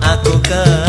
aku ketemu